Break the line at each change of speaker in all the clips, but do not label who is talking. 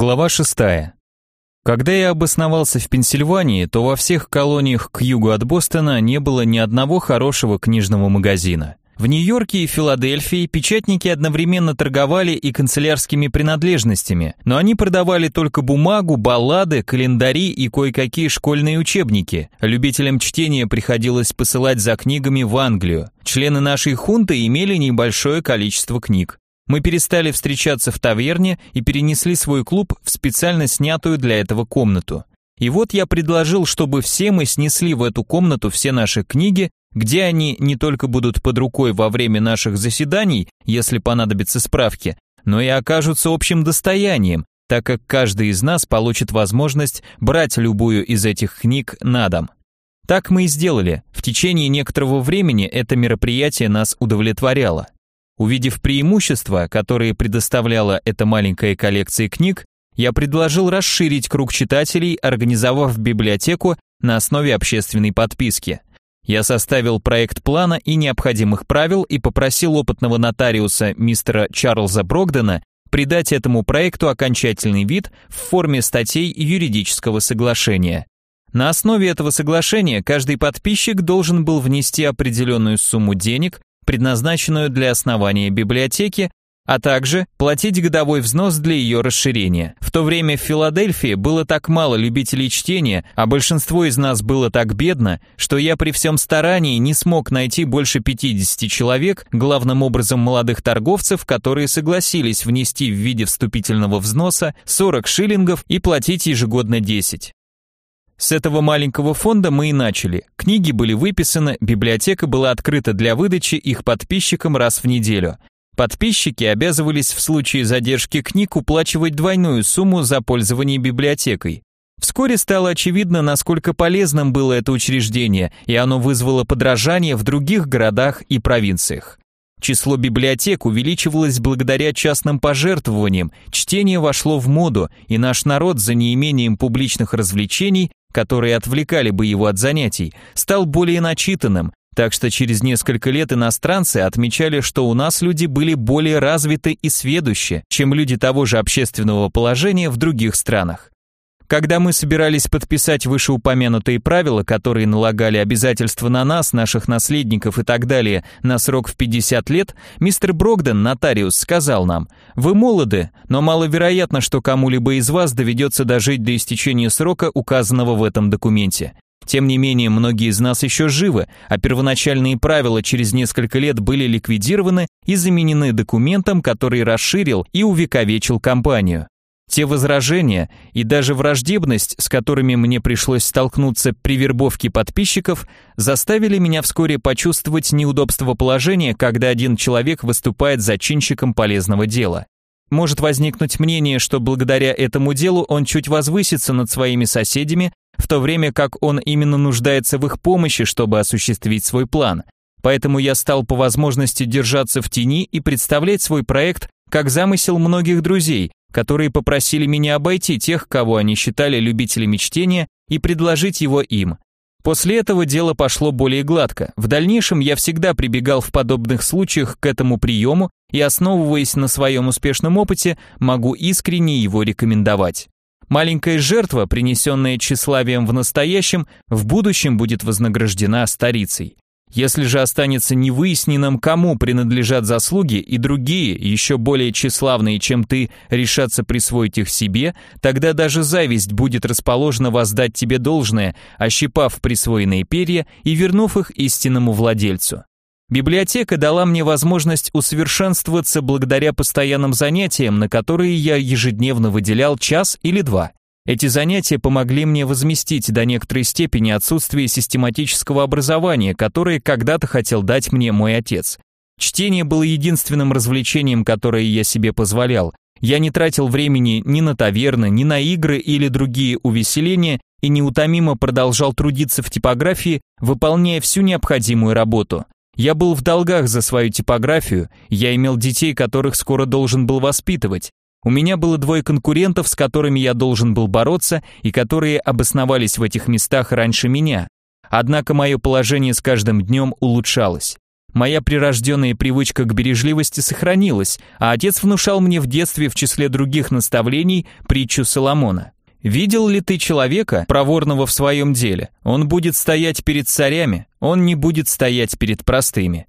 Глава 6. Когда я обосновался в Пенсильвании, то во всех колониях к югу от Бостона не было ни одного хорошего книжного магазина. В Нью-Йорке и Филадельфии печатники одновременно торговали и канцелярскими принадлежностями, но они продавали только бумагу, баллады, календари и кое-какие школьные учебники. Любителям чтения приходилось посылать за книгами в Англию. Члены нашей хунты имели небольшое количество книг. Мы перестали встречаться в таверне и перенесли свой клуб в специально снятую для этого комнату. И вот я предложил, чтобы все мы снесли в эту комнату все наши книги, где они не только будут под рукой во время наших заседаний, если понадобятся справки, но и окажутся общим достоянием, так как каждый из нас получит возможность брать любую из этих книг на дом. Так мы и сделали. В течение некоторого времени это мероприятие нас удовлетворяло. Увидев преимущества, которые предоставляла эта маленькая коллекция книг, я предложил расширить круг читателей, организовав библиотеку на основе общественной подписки. Я составил проект плана и необходимых правил и попросил опытного нотариуса мистера Чарльза Брогдена придать этому проекту окончательный вид в форме статей юридического соглашения. На основе этого соглашения каждый подписчик должен был внести определенную сумму денег предназначенную для основания библиотеки, а также платить годовой взнос для ее расширения. В то время в Филадельфии было так мало любителей чтения, а большинство из нас было так бедно, что я при всем старании не смог найти больше 50 человек, главным образом молодых торговцев, которые согласились внести в виде вступительного взноса 40 шиллингов и платить ежегодно 10. С этого маленького фонда мы и начали. Книги были выписаны, библиотека была открыта для выдачи их подписчикам раз в неделю. Подписчики обязывались в случае задержки книг уплачивать двойную сумму за пользование библиотекой. Вскоре стало очевидно, насколько полезным было это учреждение, и оно вызвало подражание в других городах и провинциях. Число библиотек увеличивалось благодаря частным пожертвованиям, чтение вошло в моду, и наш народ за неимением публичных развлечений которые отвлекали бы его от занятий, стал более начитанным, так что через несколько лет иностранцы отмечали, что у нас люди были более развиты и сведущи, чем люди того же общественного положения в других странах. Когда мы собирались подписать вышеупомянутые правила, которые налагали обязательства на нас, наших наследников и так далее, на срок в 50 лет, мистер Брогден, нотариус, сказал нам, «Вы молоды, но маловероятно, что кому-либо из вас доведется дожить до истечения срока, указанного в этом документе. Тем не менее, многие из нас еще живы, а первоначальные правила через несколько лет были ликвидированы и заменены документом, который расширил и увековечил компанию. Те возражения и даже враждебность, с которыми мне пришлось столкнуться при вербовке подписчиков, заставили меня вскоре почувствовать неудобство положения, когда один человек выступает зачинщиком полезного дела. Может возникнуть мнение, что благодаря этому делу он чуть возвысится над своими соседями, в то время как он именно нуждается в их помощи, чтобы осуществить свой план. Поэтому я стал по возможности держаться в тени и представлять свой проект как замысел многих друзей, которые попросили меня обойти тех, кого они считали любителями чтения, и предложить его им. После этого дело пошло более гладко. В дальнейшем я всегда прибегал в подобных случаях к этому приему и, основываясь на своем успешном опыте, могу искренне его рекомендовать. Маленькая жертва, принесенная тщеславием в настоящем, в будущем будет вознаграждена старицей. Если же останется невыясненным, кому принадлежат заслуги, и другие, еще более тщеславные, чем ты, решатся присвоить их себе, тогда даже зависть будет расположена воздать тебе должное, ощипав присвоенные перья и вернув их истинному владельцу. Библиотека дала мне возможность усовершенствоваться благодаря постоянным занятиям, на которые я ежедневно выделял час или два. Эти занятия помогли мне возместить до некоторой степени отсутствие систематического образования, которое когда-то хотел дать мне мой отец. Чтение было единственным развлечением, которое я себе позволял. Я не тратил времени ни на таверны, ни на игры или другие увеселения и неутомимо продолжал трудиться в типографии, выполняя всю необходимую работу. Я был в долгах за свою типографию, я имел детей, которых скоро должен был воспитывать. У меня было двое конкурентов, с которыми я должен был бороться и которые обосновались в этих местах раньше меня. Однако мое положение с каждым днем улучшалось. Моя прирожденная привычка к бережливости сохранилась, а отец внушал мне в детстве в числе других наставлений притчу Соломона. «Видел ли ты человека, проворного в своем деле? Он будет стоять перед царями, он не будет стоять перед простыми».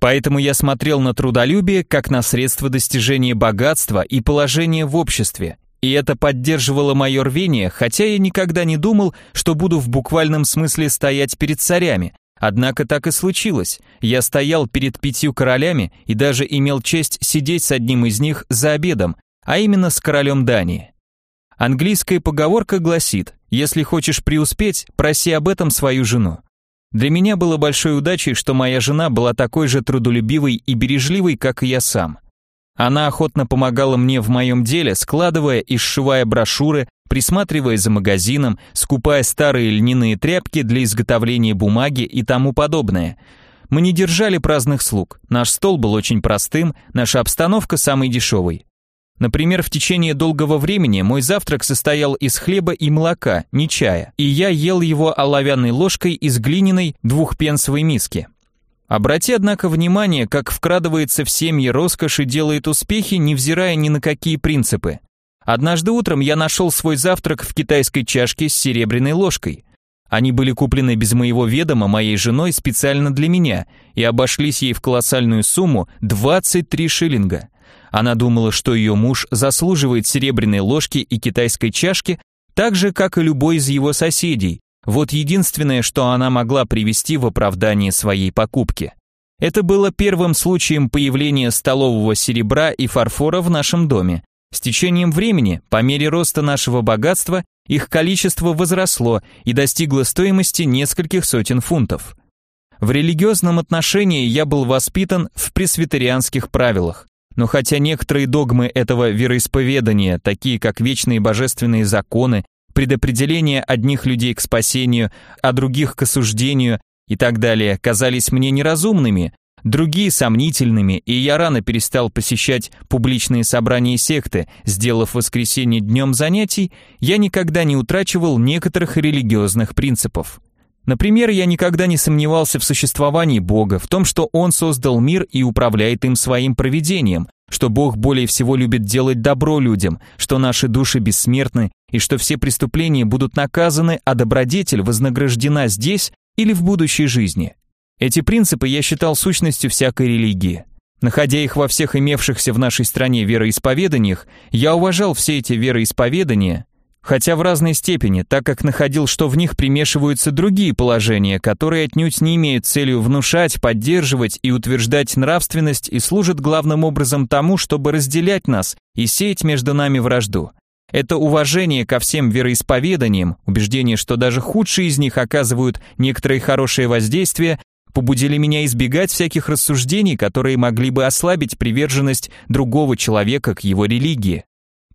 Поэтому я смотрел на трудолюбие как на средство достижения богатства и положения в обществе, и это поддерживало мое рвение, хотя я никогда не думал, что буду в буквальном смысле стоять перед царями. Однако так и случилось. Я стоял перед пятью королями и даже имел честь сидеть с одним из них за обедом, а именно с королем Дании. Английская поговорка гласит, если хочешь преуспеть, проси об этом свою жену. Для меня было большой удачей, что моя жена была такой же трудолюбивой и бережливой, как и я сам. Она охотно помогала мне в моем деле, складывая и сшивая брошюры, присматривая за магазином, скупая старые льняные тряпки для изготовления бумаги и тому подобное. Мы не держали праздных слуг, наш стол был очень простым, наша обстановка самой дешевой. Например, в течение долгого времени мой завтрак состоял из хлеба и молока, не чая, и я ел его оловянной ложкой из глиняной двухпенсовой миски. Обрати, однако, внимание, как вкрадывается в семьи роскошь и делает успехи, невзирая ни на какие принципы. Однажды утром я нашел свой завтрак в китайской чашке с серебряной ложкой. Они были куплены без моего ведома моей женой специально для меня и обошлись ей в колоссальную сумму 23 шиллинга. Она думала, что ее муж заслуживает серебряной ложки и китайской чашки так же, как и любой из его соседей, вот единственное, что она могла привести в оправдание своей покупки. Это было первым случаем появления столового серебра и фарфора в нашем доме. С течением времени, по мере роста нашего богатства, их количество возросло и достигло стоимости нескольких сотен фунтов. В религиозном отношении я был воспитан в пресвитерианских правилах. Но хотя некоторые догмы этого вероисповедания, такие как вечные божественные законы предопределение одних людей к спасению, а других к осуждению и так далее казались мне неразумными, другие сомнительными, и я рано перестал посещать публичные собрания секты, сделав воскресенье днем занятий, я никогда не утрачивал некоторых религиозных принципов. Например, я никогда не сомневался в существовании Бога, в том, что Он создал мир и управляет им своим проведением, что Бог более всего любит делать добро людям, что наши души бессмертны и что все преступления будут наказаны, а добродетель вознаграждена здесь или в будущей жизни. Эти принципы я считал сущностью всякой религии. Находя их во всех имевшихся в нашей стране вероисповеданиях, я уважал все эти вероисповедания, хотя в разной степени, так как находил, что в них примешиваются другие положения, которые отнюдь не имеют целью внушать, поддерживать и утверждать нравственность и служат главным образом тому, чтобы разделять нас и сеять между нами вражду. Это уважение ко всем вероисповеданиям, убеждение, что даже худшие из них оказывают некоторое хорошее воздействие, побудили меня избегать всяких рассуждений, которые могли бы ослабить приверженность другого человека к его религии.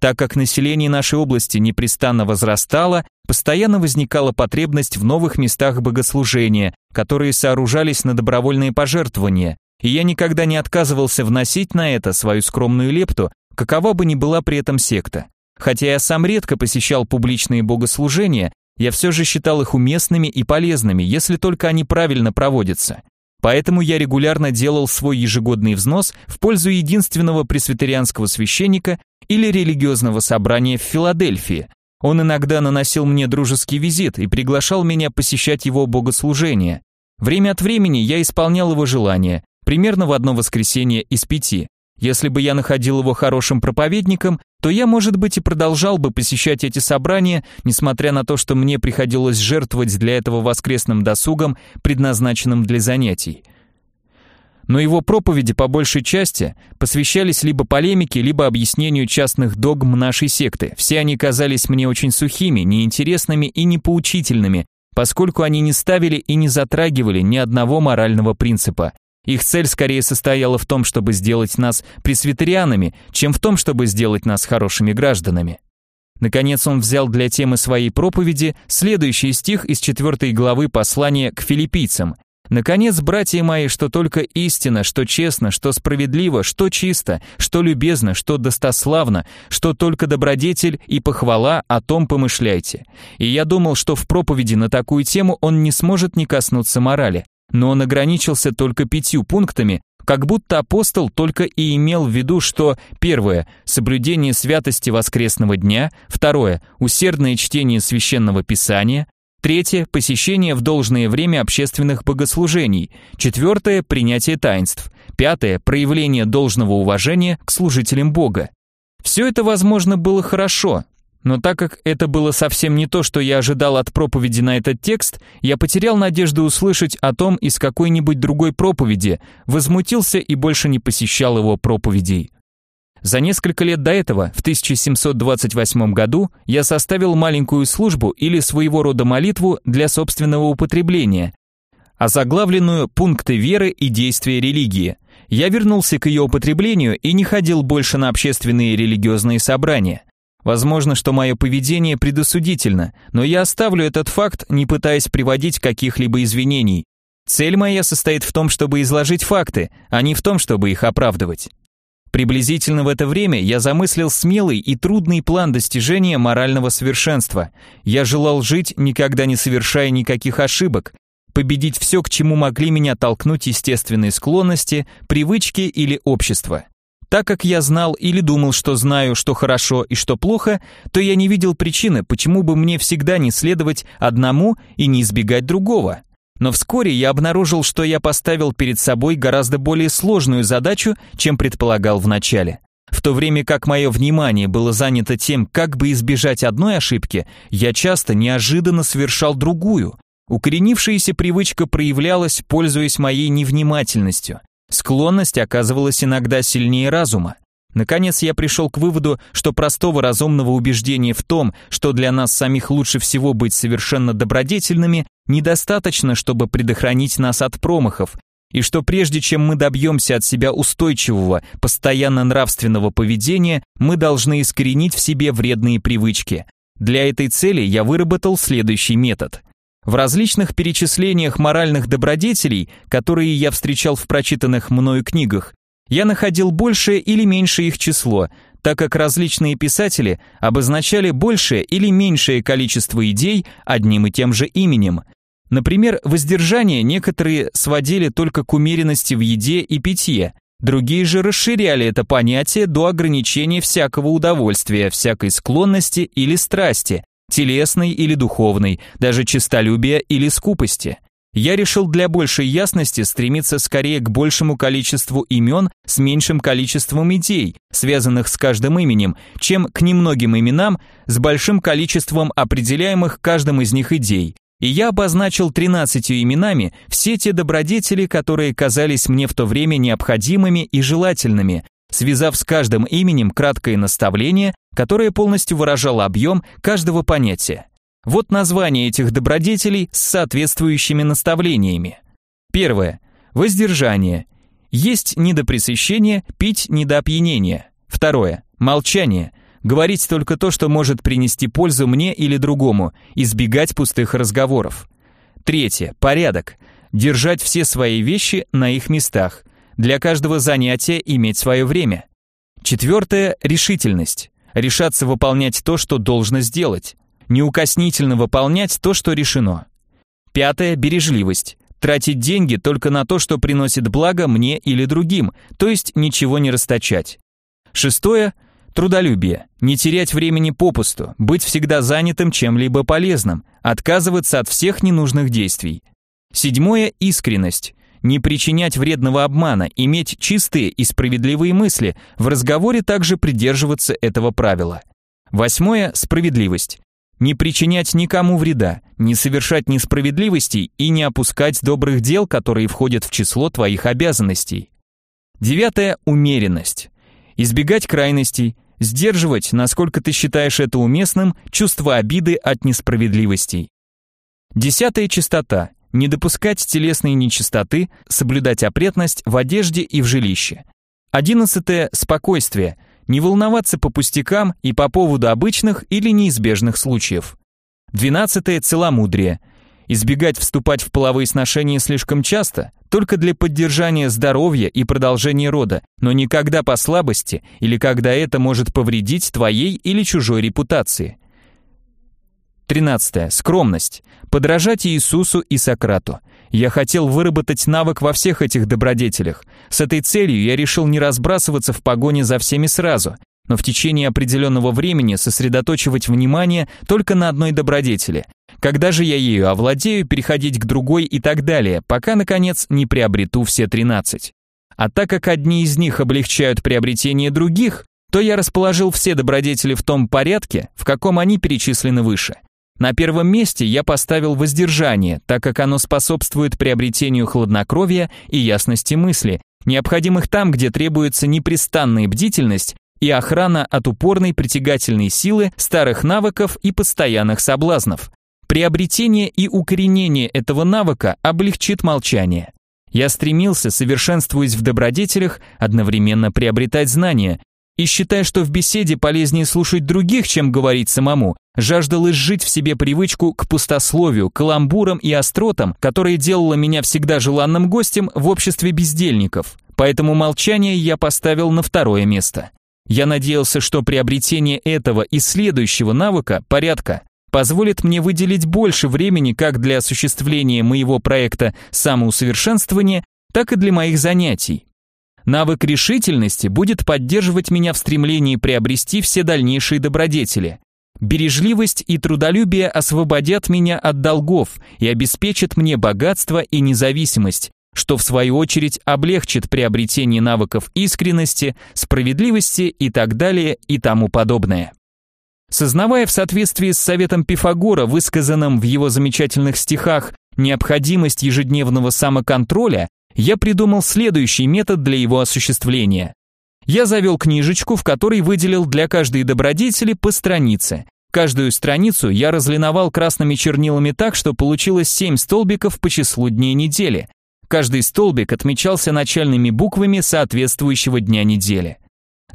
Так как население нашей области непрестанно возрастало, постоянно возникала потребность в новых местах богослужения, которые сооружались на добровольные пожертвования, и я никогда не отказывался вносить на это свою скромную лепту, какова бы ни была при этом секта. Хотя я сам редко посещал публичные богослужения, я все же считал их уместными и полезными, если только они правильно проводятся. Поэтому я регулярно делал свой ежегодный взнос в пользу единственного пресвитерианского священника или религиозного собрания в Филадельфии. Он иногда наносил мне дружеский визит и приглашал меня посещать его богослужения. Время от времени я исполнял его желания, примерно в одно воскресенье из пяти. Если бы я находил его хорошим проповедником, то я, может быть, и продолжал бы посещать эти собрания, несмотря на то, что мне приходилось жертвовать для этого воскресным досугом, предназначенным для занятий. Но его проповеди по большей части посвящались либо полемике, либо объяснению частных догм нашей секты. Все они казались мне очень сухими, неинтересными и непоучительными, поскольку они не ставили и не затрагивали ни одного морального принципа. Их цель скорее состояла в том, чтобы сделать нас пресвитерианами, чем в том, чтобы сделать нас хорошими гражданами. Наконец он взял для темы своей проповеди следующий стих из четвертой главы послания к филиппийцам. «Наконец, братья мои, что только истина, что честно, что справедливо, что чисто, что любезно, что достославно, что только добродетель и похвала, о том помышляйте». И я думал, что в проповеди на такую тему он не сможет не коснуться морали, но он ограничился только пятью пунктами, как будто апостол только и имел в виду, что первое – соблюдение святости воскресного дня, второе – усердное чтение священного писания, третье – посещение в должное время общественных богослужений, четвертое – принятие таинств, пятое – проявление должного уважения к служителям Бога. Все это, возможно, было хорошо, но так как это было совсем не то, что я ожидал от проповеди на этот текст, я потерял надежду услышать о том из какой-нибудь другой проповеди, возмутился и больше не посещал его проповедей. За несколько лет до этого, в 1728 году, я составил маленькую службу или своего рода молитву для собственного употребления, озаглавленную «Пункты веры и действия религии». Я вернулся к ее употреблению и не ходил больше на общественные религиозные собрания. Возможно, что мое поведение предосудительно, но я оставлю этот факт, не пытаясь приводить каких-либо извинений. Цель моя состоит в том, чтобы изложить факты, а не в том, чтобы их оправдывать. Приблизительно в это время я замыслил смелый и трудный план достижения морального совершенства. Я желал жить, никогда не совершая никаких ошибок, победить все, к чему могли меня толкнуть естественные склонности, привычки или общество. Так как я знал или думал, что знаю, что хорошо и что плохо, то я не видел причины, почему бы мне всегда не следовать одному и не избегать другого. Но вскоре я обнаружил, что я поставил перед собой гораздо более сложную задачу, чем предполагал вначале. В то время как мое внимание было занято тем, как бы избежать одной ошибки, я часто неожиданно совершал другую. Укоренившаяся привычка проявлялась, пользуясь моей невнимательностью. Склонность оказывалась иногда сильнее разума. Наконец я пришел к выводу, что простого разумного убеждения в том, что для нас самих лучше всего быть совершенно добродетельными, недостаточно, чтобы предохранить нас от промахов, и что прежде чем мы добьемся от себя устойчивого, постоянно нравственного поведения, мы должны искоренить в себе вредные привычки. Для этой цели я выработал следующий метод. В различных перечислениях моральных добродетелей, которые я встречал в прочитанных мною книгах, я находил большее или меньшее их число, так как различные писатели обозначали большее или меньшее количество идей одним и тем же именем. Например, воздержание некоторые сводили только к умеренности в еде и питье, другие же расширяли это понятие до ограничения всякого удовольствия, всякой склонности или страсти, телесной или духовной, даже честолюбия или скупости. Я решил для большей ясности стремиться скорее к большему количеству имен с меньшим количеством идей, связанных с каждым именем, чем к немногим именам с большим количеством определяемых каждым из них идей. И я обозначил 13 именами все те добродетели, которые казались мне в то время необходимыми и желательными, связав с каждым именем краткое наставление, которое полностью выражало объем каждого понятия. Вот название этих добродетелей с соответствующими наставлениями. Первое. Воздержание. Есть не до пресыщения, пить не до опьянения. Второе. Молчание. Говорить только то, что может принести пользу мне или другому, избегать пустых разговоров. Третье. Порядок. Держать все свои вещи на их местах. Для каждого занятия иметь свое время. Четвертое – решительность. Решаться выполнять то, что должно сделать. Неукоснительно выполнять то, что решено. Пятое – бережливость. Тратить деньги только на то, что приносит благо мне или другим, то есть ничего не расточать. Шестое – трудолюбие. Не терять времени попусту, быть всегда занятым чем-либо полезным, отказываться от всех ненужных действий. Седьмое – искренность не причинять вредного обмана, иметь чистые и справедливые мысли, в разговоре также придерживаться этого правила. Восьмое – справедливость. Не причинять никому вреда, не совершать несправедливостей и не опускать добрых дел, которые входят в число твоих обязанностей. Девятое – умеренность. Избегать крайностей, сдерживать, насколько ты считаешь это уместным, чувство обиды от несправедливостей. Десятое – чистота не допускать телесной нечистоты, соблюдать опрятность в одежде и в жилище. Одиннадцатое – спокойствие, не волноваться по пустякам и по поводу обычных или неизбежных случаев. Двенадцатое – целомудрие, избегать вступать в половые сношения слишком часто, только для поддержания здоровья и продолжения рода, но никогда по слабости или когда это может повредить твоей или чужой репутации. Тринадцатое. Скромность. Подражать Иисусу и Сократу. Я хотел выработать навык во всех этих добродетелях. С этой целью я решил не разбрасываться в погоне за всеми сразу, но в течение определенного времени сосредоточивать внимание только на одной добродетели. Когда же я ею овладею, переходить к другой и так далее, пока, наконец, не приобрету все 13. А так как одни из них облегчают приобретение других, то я расположил все добродетели в том порядке, в каком они перечислены выше. На первом месте я поставил воздержание, так как оно способствует приобретению хладнокровия и ясности мысли, необходимых там, где требуется непрестанная бдительность и охрана от упорной притягательной силы, старых навыков и постоянных соблазнов. Приобретение и укоренение этого навыка облегчит молчание. Я стремился, совершенствуясь в добродетелях, одновременно приобретать знания, и считая, что в беседе полезнее слушать других, чем говорить самому, жаждал изжить в себе привычку к пустословию, каламбурам и остротам, которая делала меня всегда желанным гостем в обществе бездельников. Поэтому молчание я поставил на второе место. Я надеялся, что приобретение этого и следующего навыка, порядка, позволит мне выделить больше времени как для осуществления моего проекта самоусовершенствования, так и для моих занятий. Навык решительности будет поддерживать меня в стремлении приобрести все дальнейшие добродетели. Бережливость и трудолюбие освободят меня от долгов и обеспечат мне богатство и независимость, что в свою очередь облегчит приобретение навыков искренности, справедливости и так далее и тому подобное. Сознавая в соответствии с советом Пифагора, высказанным в его замечательных стихах, необходимость ежедневного самоконтроля, я придумал следующий метод для его осуществления. Я завел книжечку, в которой выделил для каждой добродетели по странице. Каждую страницу я разлиновал красными чернилами так, что получилось 7 столбиков по числу дней недели. Каждый столбик отмечался начальными буквами соответствующего дня недели.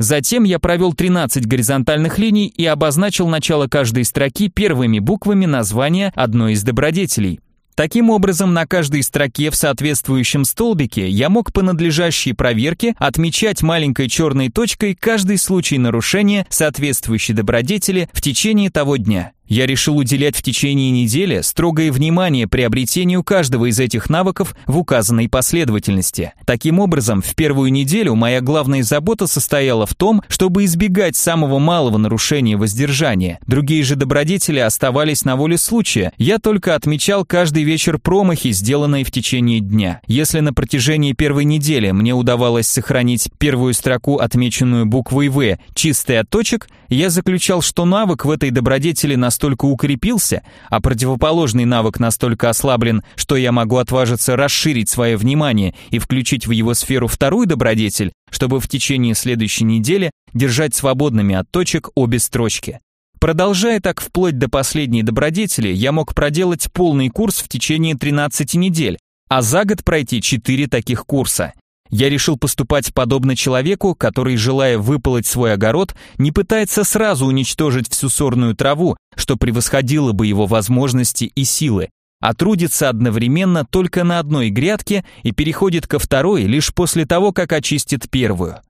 Затем я провел 13 горизонтальных линий и обозначил начало каждой строки первыми буквами названия одной из добродетелей. Таким образом, на каждой строке в соответствующем столбике я мог по надлежащей проверке отмечать маленькой черной точкой каждый случай нарушения соответствующей добродетели в течение того дня. Я решил уделять в течение недели строгое внимание приобретению каждого из этих навыков в указанной последовательности. Таким образом, в первую неделю моя главная забота состояла в том, чтобы избегать самого малого нарушения воздержания. Другие же добродетели оставались на воле случая. Я только отмечал каждый вечер промахи, сделанные в течение дня. Если на протяжении первой недели мне удавалось сохранить первую строку, отмеченную буквой «В», чистой от точек, я заключал, что навык в этой добродетели настолько настолько укрепился, а противоположный навык настолько ослаблен, что я могу отважиться расширить свое внимание и включить в его сферу вторую добродетель, чтобы в течение следующей недели держать свободными от точек обе строчки. Продолжая так вплоть до последней добродетели, я мог проделать полный курс в течение 13 недель, а за год пройти 4 таких курса. Я решил поступать подобно человеку, который, желая выполоть свой огород, не пытается сразу уничтожить всю сорную траву, что превосходило бы его возможности и силы, а трудится одновременно только на одной грядке и переходит ко второй лишь после того, как очистит первую.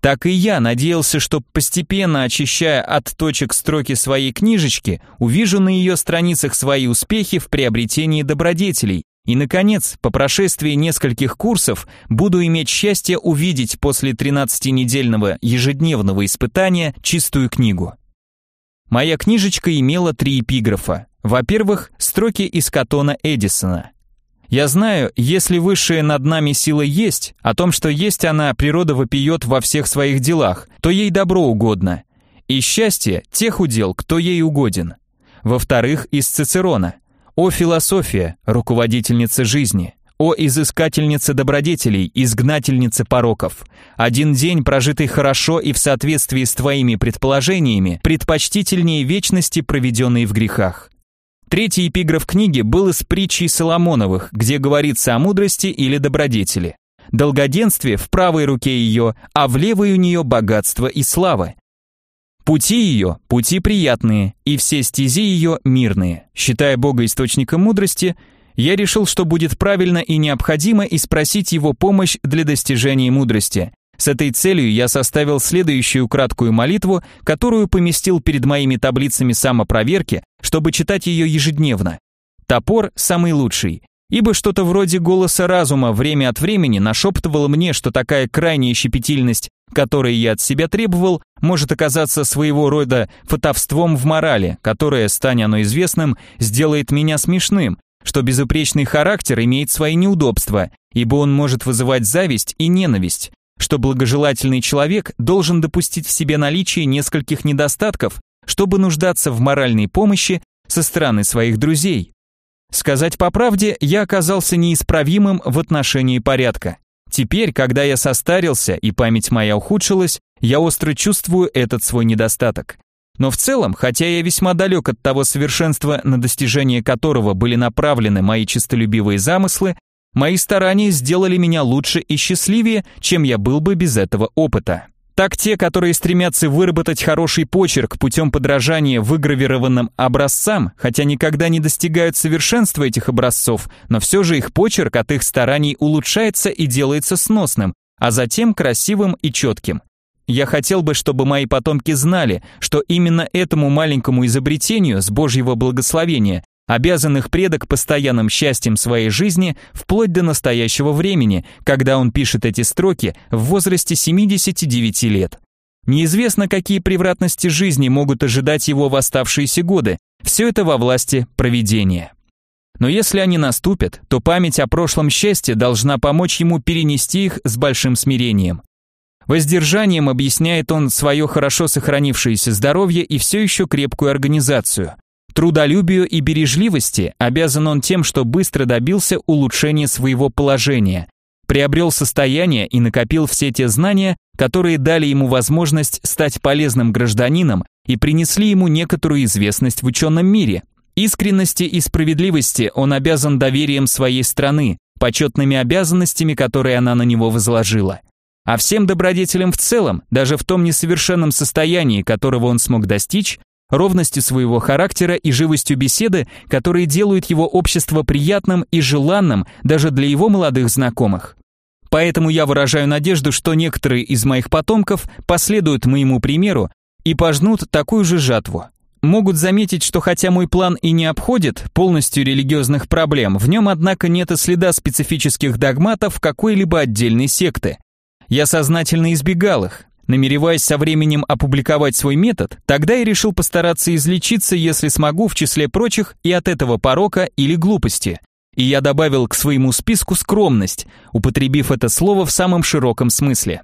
Так и я надеялся, что постепенно очищая от точек строки своей книжечки, увижу на ее страницах свои успехи в приобретении добродетелей, и, наконец, по прошествии нескольких курсов буду иметь счастье увидеть после 13-недельного ежедневного испытания чистую книгу. Моя книжечка имела три эпиграфа. Во-первых, строки из Катона Эдисона. «Я знаю, если высшая над нами сила есть, о том, что есть она, природа вопиет во всех своих делах, то ей добро угодно. И счастье тех удел, кто ей угоден». Во-вторых, из Цицерона – о философия, руководительница жизни, о изыскательница добродетелей, изгнательница пороков. Один день, прожитый хорошо и в соответствии с твоими предположениями, предпочтительнее вечности, проведенной в грехах. Третий эпиграф книги был из притчей Соломоновых, где говорится о мудрости или добродетели. Долгоденствие в правой руке ее, а в левой у нее богатство и слава. Пути ее – пути приятные, и все стези ее – мирные. Считая Бога источником мудрости, я решил, что будет правильно и необходимо и спросить его помощь для достижения мудрости. С этой целью я составил следующую краткую молитву, которую поместил перед моими таблицами самопроверки, чтобы читать ее ежедневно. Топор самый лучший, ибо что-то вроде голоса разума время от времени нашептывало мне, что такая крайняя щепетильность, которой я от себя требовал, может оказаться своего рода фотовством в морали, которое, станя оно известным, сделает меня смешным, что безупречный характер имеет свои неудобства, ибо он может вызывать зависть и ненависть, что благожелательный человек должен допустить в себе наличие нескольких недостатков, чтобы нуждаться в моральной помощи со стороны своих друзей. Сказать по правде, я оказался неисправимым в отношении порядка. Теперь, когда я состарился и память моя ухудшилась, я остро чувствую этот свой недостаток. Но в целом, хотя я весьма далек от того совершенства, на достижение которого были направлены мои честолюбивые замыслы, Мои старания сделали меня лучше и счастливее, чем я был бы без этого опыта. Так те, которые стремятся выработать хороший почерк путем подражания выгравированным образцам, хотя никогда не достигают совершенства этих образцов, но все же их почерк от их стараний улучшается и делается сносным, а затем красивым и четким. Я хотел бы, чтобы мои потомки знали, что именно этому маленькому изобретению с Божьего благословения обязан их предок постоянным счастьем своей жизни вплоть до настоящего времени, когда он пишет эти строки в возрасте 79 лет. Неизвестно, какие превратности жизни могут ожидать его в оставшиеся годы, все это во власти провидения. Но если они наступят, то память о прошлом счастье должна помочь ему перенести их с большим смирением. Воздержанием объясняет он свое хорошо сохранившееся здоровье и все еще крепкую организацию. Трудолюбию и бережливости обязан он тем, что быстро добился улучшения своего положения, приобрел состояние и накопил все те знания, которые дали ему возможность стать полезным гражданином и принесли ему некоторую известность в ученом мире. Искренности и справедливости он обязан доверием своей страны, почетными обязанностями, которые она на него возложила. А всем добродетелям в целом, даже в том несовершенном состоянии, которого он смог достичь, ровностью своего характера и живостью беседы, которые делают его общество приятным и желанным даже для его молодых знакомых. Поэтому я выражаю надежду, что некоторые из моих потомков последуют моему примеру и пожнут такую же жатву. Могут заметить, что хотя мой план и не обходит полностью религиозных проблем, в нем, однако, нет и следа специфических догматов какой-либо отдельной секты. Я сознательно избегал их, Намереваясь со временем опубликовать свой метод, тогда я решил постараться излечиться, если смогу, в числе прочих, и от этого порока или глупости. И я добавил к своему списку скромность, употребив это слово в самом широком смысле.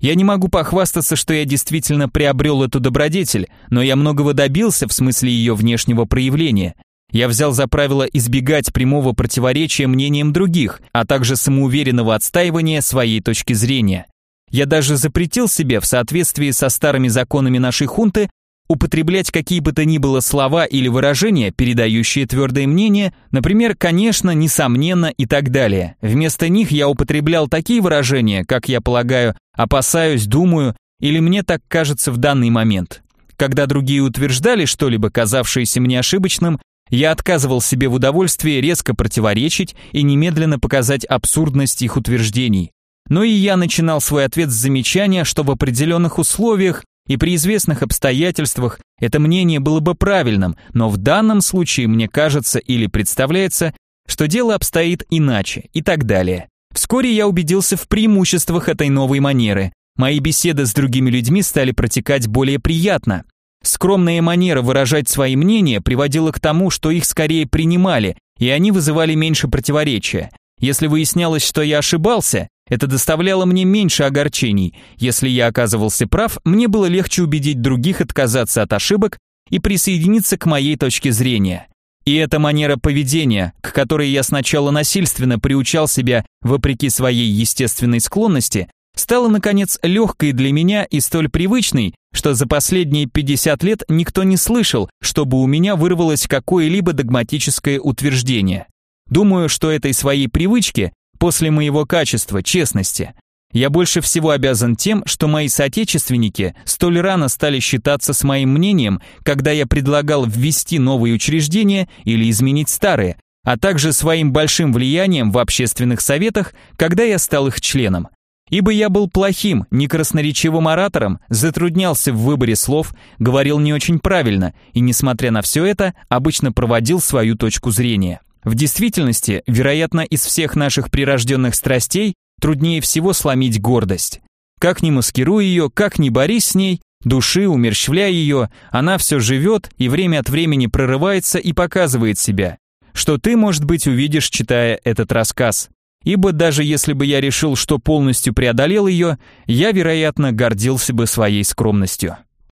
Я не могу похвастаться, что я действительно приобрел эту добродетель, но я многого добился в смысле ее внешнего проявления. Я взял за правило избегать прямого противоречия мнениям других, а также самоуверенного отстаивания своей точки зрения. Я даже запретил себе в соответствии со старыми законами нашей хунты употреблять какие бы то ни было слова или выражения, передающие твердое мнение, например, конечно, несомненно и так далее. Вместо них я употреблял такие выражения, как я полагаю, опасаюсь, думаю, или мне так кажется в данный момент. Когда другие утверждали что-либо, казавшееся мне ошибочным, я отказывал себе в удовольствии резко противоречить и немедленно показать абсурдность их утверждений. Но и я начинал свой ответ с замечания, что в определенных условиях и при известных обстоятельствах это мнение было бы правильным, но в данном случае мне кажется или представляется, что дело обстоит иначе и так далее. Вскоре я убедился в преимуществах этой новой манеры. Мои беседы с другими людьми стали протекать более приятно. Скромная манера выражать свои мнения приводила к тому, что их скорее принимали, и они вызывали меньше противоречия. Если выяснялось, что я ошибался, это доставляло мне меньше огорчений. Если я оказывался прав, мне было легче убедить других отказаться от ошибок и присоединиться к моей точке зрения. И эта манера поведения, к которой я сначала насильственно приучал себя вопреки своей естественной склонности, стала, наконец, легкой для меня и столь привычной, что за последние 50 лет никто не слышал, чтобы у меня вырвалось какое-либо догматическое утверждение. Думаю, что этой своей привычке после моего качества, честности. Я больше всего обязан тем, что мои соотечественники столь рано стали считаться с моим мнением, когда я предлагал ввести новые учреждения или изменить старые, а также своим большим влиянием в общественных советах, когда я стал их членом. Ибо я был плохим, некрасноречивым оратором, затруднялся в выборе слов, говорил не очень правильно и, несмотря на все это, обычно проводил свою точку зрения. В действительности, вероятно, из всех наших прирожденных страстей труднее всего сломить гордость. Как ни маскируй ее, как ни борись с ней, души, умерщвляй ее, она все живет и время от времени прорывается и показывает себя. Что ты, может быть, увидишь, читая этот рассказ. Ибо даже если бы я решил, что полностью преодолел ее, я, вероятно, гордился бы своей скромностью.